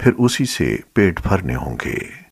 फिर उसी से पेट भरने होंगे।